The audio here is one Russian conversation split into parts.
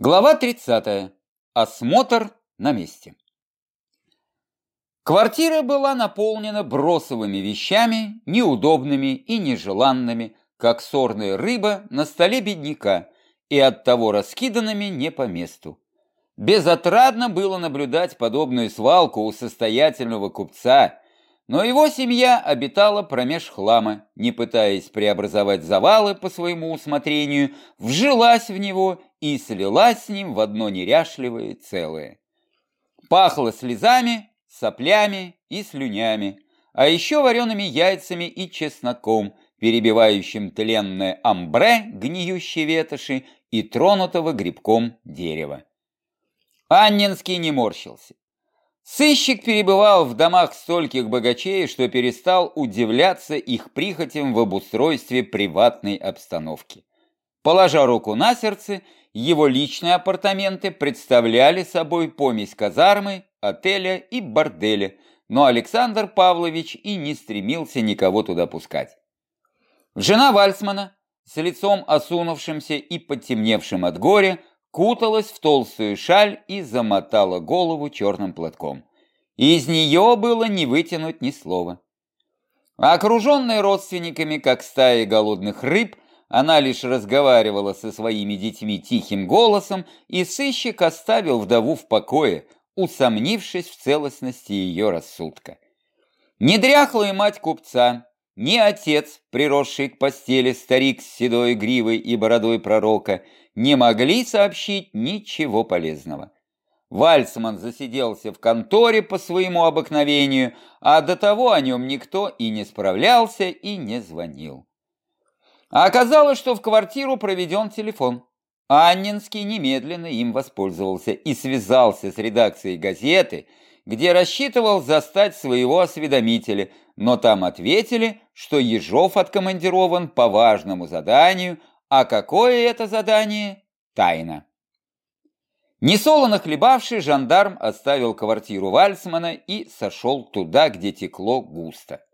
Глава 30. Осмотр на месте. Квартира была наполнена бросовыми вещами, неудобными и нежеланными, как сорная рыба на столе бедняка, и оттого раскиданными не по месту. Безотрадно было наблюдать подобную свалку у состоятельного купца, но его семья обитала промеж хлама, не пытаясь преобразовать завалы по своему усмотрению, вжилась в него и слилась с ним в одно неряшливое целое. Пахло слезами, соплями и слюнями, а еще вареными яйцами и чесноком, перебивающим тленное амбре гниющей ветоши и тронутого грибком дерева. Аннинский не морщился. Сыщик перебывал в домах стольких богачей, что перестал удивляться их прихотям в обустройстве приватной обстановки. Положа руку на сердце, его личные апартаменты представляли собой помесь казармы, отеля и борделя, но Александр Павлович и не стремился никого туда пускать. Жена Вальсмана, с лицом осунувшимся и потемневшим от горя, куталась в толстую шаль и замотала голову черным платком. Из нее было не вытянуть ни слова. Окруженная родственниками, как стая голодных рыб, она лишь разговаривала со своими детьми тихим голосом, и сыщик оставил вдову в покое, усомнившись в целостности ее рассудка. Не дряхлая мать купца, ни отец, приросший к постели старик с седой гривой и бородой пророка, не могли сообщить ничего полезного. Вальцман засиделся в конторе по своему обыкновению, а до того о нем никто и не справлялся, и не звонил. А оказалось, что в квартиру проведен телефон. Аннинский немедленно им воспользовался и связался с редакцией газеты, где рассчитывал застать своего осведомителя, но там ответили, что Ежов откомандирован по важному заданию, а какое это задание – тайна. Несолоно хлебавший жандарм оставил квартиру Вальцмана и сошел туда, где текло густо.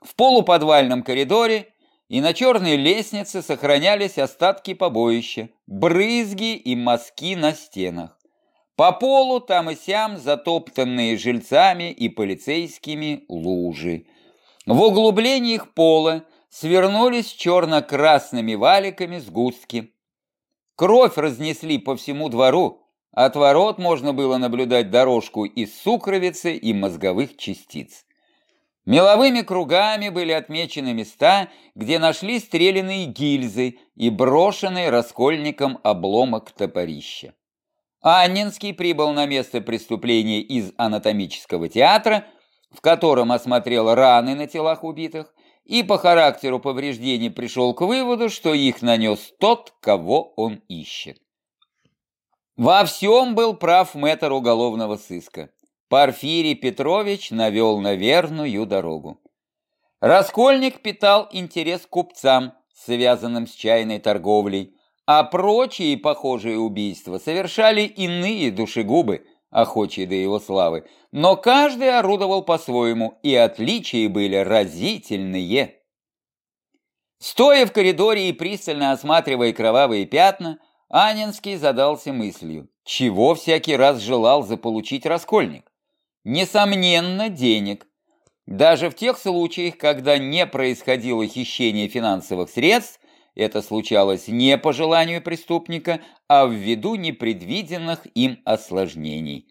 В полуподвальном коридоре и на черной лестнице сохранялись остатки побоища, брызги и мазки на стенах. По полу там и сям затоптанные жильцами и полицейскими лужи. В углублениях пола свернулись черно-красными валиками сгустки. Кровь разнесли по всему двору, от ворот можно было наблюдать дорожку из сукровицы и мозговых частиц. Меловыми кругами были отмечены места, где нашли стреляные гильзы и брошенный раскольником обломок топорища. Аннинский прибыл на место преступления из анатомического театра, в котором осмотрел раны на телах убитых, и по характеру повреждений пришел к выводу, что их нанес тот, кого он ищет. Во всем был прав мэтр уголовного сыска. Порфирий Петрович навел на верную дорогу. Раскольник питал интерес купцам, связанным с чайной торговлей, а прочие похожие убийства совершали иные душегубы, охочие до его славы, но каждый орудовал по-своему, и отличия были разительные. Стоя в коридоре и пристально осматривая кровавые пятна, Анинский задался мыслью, чего всякий раз желал заполучить Раскольник. Несомненно, денег. Даже в тех случаях, когда не происходило хищение финансовых средств, это случалось не по желанию преступника, а ввиду непредвиденных им осложнений.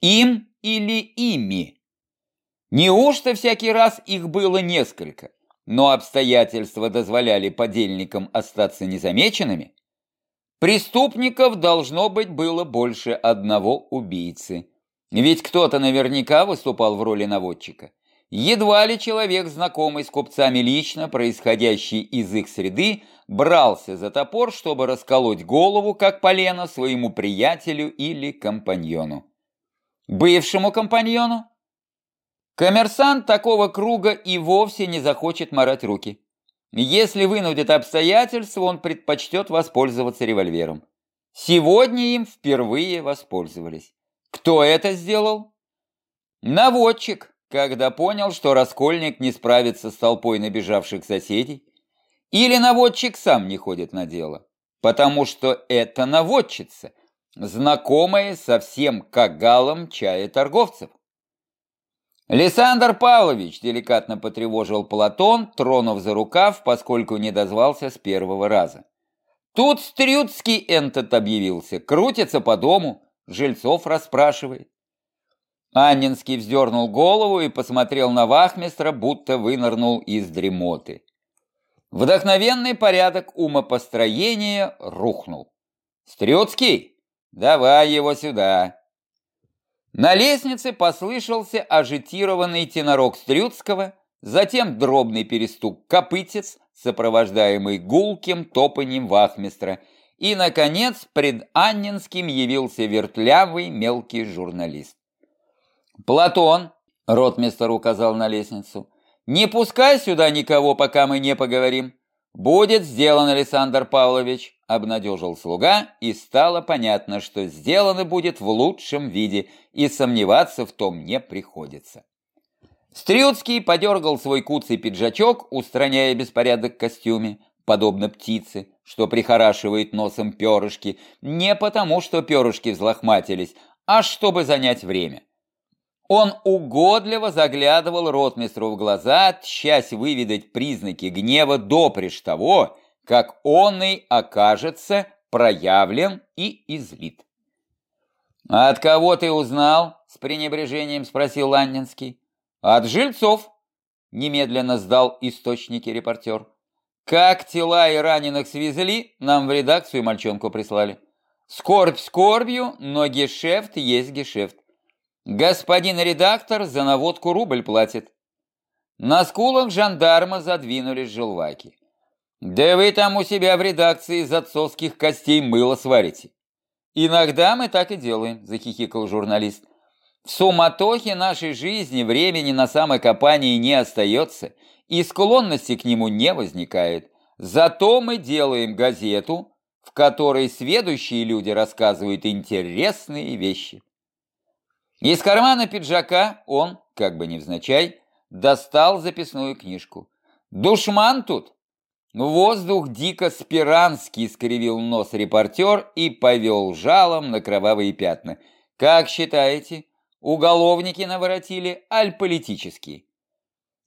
Им или ими? Неужто всякий раз их было несколько, но обстоятельства дозволяли подельникам остаться незамеченными? Преступников должно быть было больше одного убийцы – ведь кто-то наверняка выступал в роли наводчика. Едва ли человек, знакомый с купцами лично, происходящий из их среды, брался за топор, чтобы расколоть голову, как полено, своему приятелю или компаньону. Бывшему компаньону? Коммерсант такого круга и вовсе не захочет морать руки. Если вынудит обстоятельства, он предпочтет воспользоваться револьвером. Сегодня им впервые воспользовались. Кто это сделал? Наводчик, когда понял, что Раскольник не справится с толпой набежавших соседей. Или наводчик сам не ходит на дело. потому что это наводчица, знакомая со всем кагалом чая торговцев. «Лисандр Павлович!» – деликатно потревожил Платон, тронув за рукав, поскольку не дозвался с первого раза. «Тут Стрюцкий энтот объявился, крутится по дому, жильцов расспрашивает». Аннинский вздернул голову и посмотрел на вахмистра, будто вынырнул из дремоты. Вдохновенный порядок умопостроения рухнул. «Стрюцкий, давай его сюда!» На лестнице послышался ажитированный тенорок Стрюцкого, затем дробный перестук копытец, сопровождаемый гулким топаньем вахмистра, и, наконец, пред Аннинским явился вертлявый мелкий журналист. «Платон», — ротмистер указал на лестницу, — «не пускай сюда никого, пока мы не поговорим». «Будет сделано, Александр Павлович», — обнадежил слуга, и стало понятно, что сделано будет в лучшем виде, и сомневаться в том не приходится. Стрюцкий подергал свой куцый пиджачок, устраняя беспорядок в костюме, подобно птице, что прихорашивает носом перышки, не потому, что перышки взлохматились, а чтобы занять время. Он угодливо заглядывал ротмистру в глаза, тщась выведать признаки гнева допреж того, как он и окажется проявлен и излит. «А «От кого ты узнал?» — с пренебрежением спросил Ландинский. «От жильцов», — немедленно сдал источники репортер. «Как тела и раненых свезли, нам в редакцию мальчонку прислали. Скорбь скорбью, но гешефт есть гешефт. Господин редактор за наводку рубль платит. На скулах жандарма задвинулись желваки. Да вы там у себя в редакции из отцовских костей мыло сварите. Иногда мы так и делаем, захихикал журналист. В суматохе нашей жизни времени на самокопание не остается, и склонности к нему не возникает. Зато мы делаем газету, в которой следующие люди рассказывают интересные вещи. Из кармана пиджака он, как бы невзначай, достал записную книжку. «Душман тут!» Воздух дико спиранский скривил нос репортер и повел жалом на кровавые пятна. «Как считаете, уголовники наворотили, аль политические?»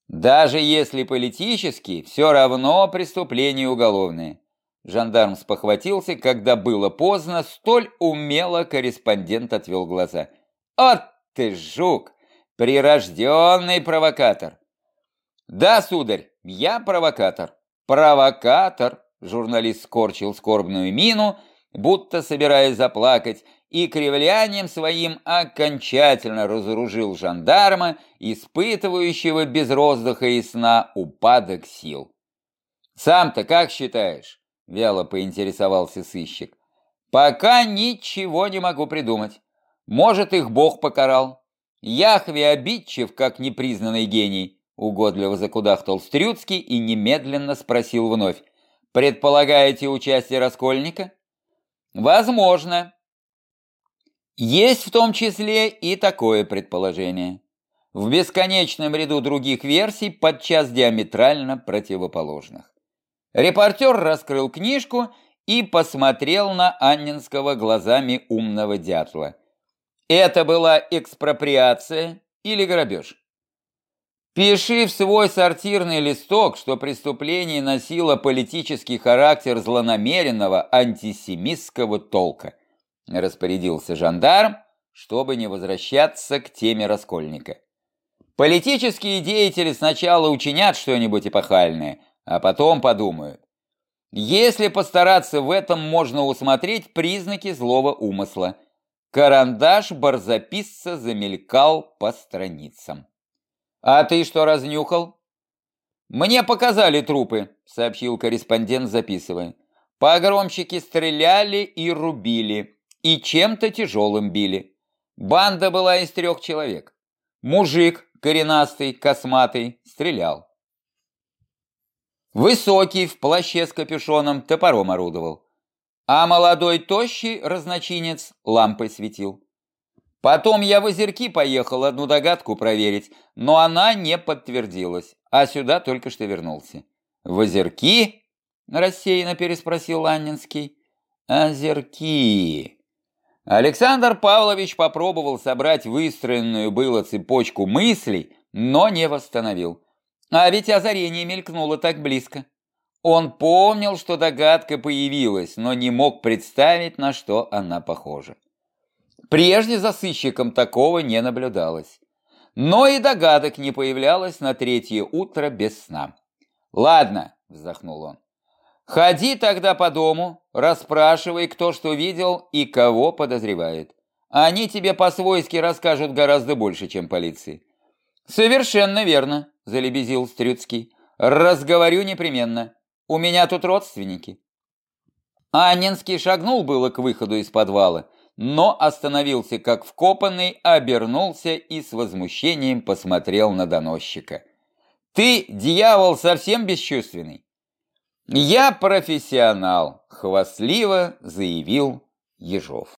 «Даже если политические, все равно преступление уголовное». Жандарм спохватился, когда было поздно, столь умело корреспондент отвел глаза. «От ты жук! Прирожденный провокатор!» «Да, сударь, я провокатор!» «Провокатор!» – журналист скорчил скорбную мину, будто собираясь заплакать, и кривлянием своим окончательно разоружил жандарма, испытывающего без роздыха и сна упадок сил. «Сам-то как считаешь?» – вяло поинтересовался сыщик. «Пока ничего не могу придумать. Может, их Бог покарал. Яхве обидчив, как непризнанный гений, угодливо закудахтал Стрюцкий и немедленно спросил вновь. Предполагаете участие Раскольника? Возможно. Есть в том числе и такое предположение. В бесконечном ряду других версий, подчас диаметрально противоположных. Репортер раскрыл книжку и посмотрел на Аннинского глазами умного дятла – это была экспроприация или грабеж? Пиши в свой сортирный листок, что преступление носило политический характер злонамеренного антисемитского толка, распорядился жандарм, чтобы не возвращаться к теме раскольника. Политические деятели сначала учинят что-нибудь эпохальное, а потом подумают. Если постараться в этом, можно усмотреть признаки злого умысла – Карандаш барзаписца замелькал по страницам. «А ты что разнюхал?» «Мне показали трупы», — сообщил корреспондент, записывая. «Погромщики стреляли и рубили, и чем-то тяжелым били. Банда была из трех человек. Мужик, коренастый, косматый, стрелял. Высокий, в плаще с капюшоном, топором орудовал а молодой тощий разночинец лампой светил. Потом я в озерки поехал одну догадку проверить, но она не подтвердилась, а сюда только что вернулся. «В озерки?» – рассеянно переспросил Аннинский. Озерки. Александр Павлович попробовал собрать выстроенную было цепочку мыслей, но не восстановил. А ведь озарение мелькнуло так близко. Он помнил, что догадка появилась, но не мог представить, на что она похожа. Прежде за сыщиком такого не наблюдалось. Но и догадок не появлялось на третье утро без сна. «Ладно», — вздохнул он, — «ходи тогда по дому, расспрашивай, кто что видел и кого подозревает. Они тебе по-свойски расскажут гораздо больше, чем полиции». «Совершенно верно», — залебезил Стрюцкий. «Разговорю непременно. У меня тут родственники». Анненский шагнул было к выходу из подвала, но остановился как вкопанный, обернулся и с возмущением посмотрел на доносчика. «Ты, дьявол, совсем бесчувственный?» «Я профессионал», — хвастливо заявил Ежов.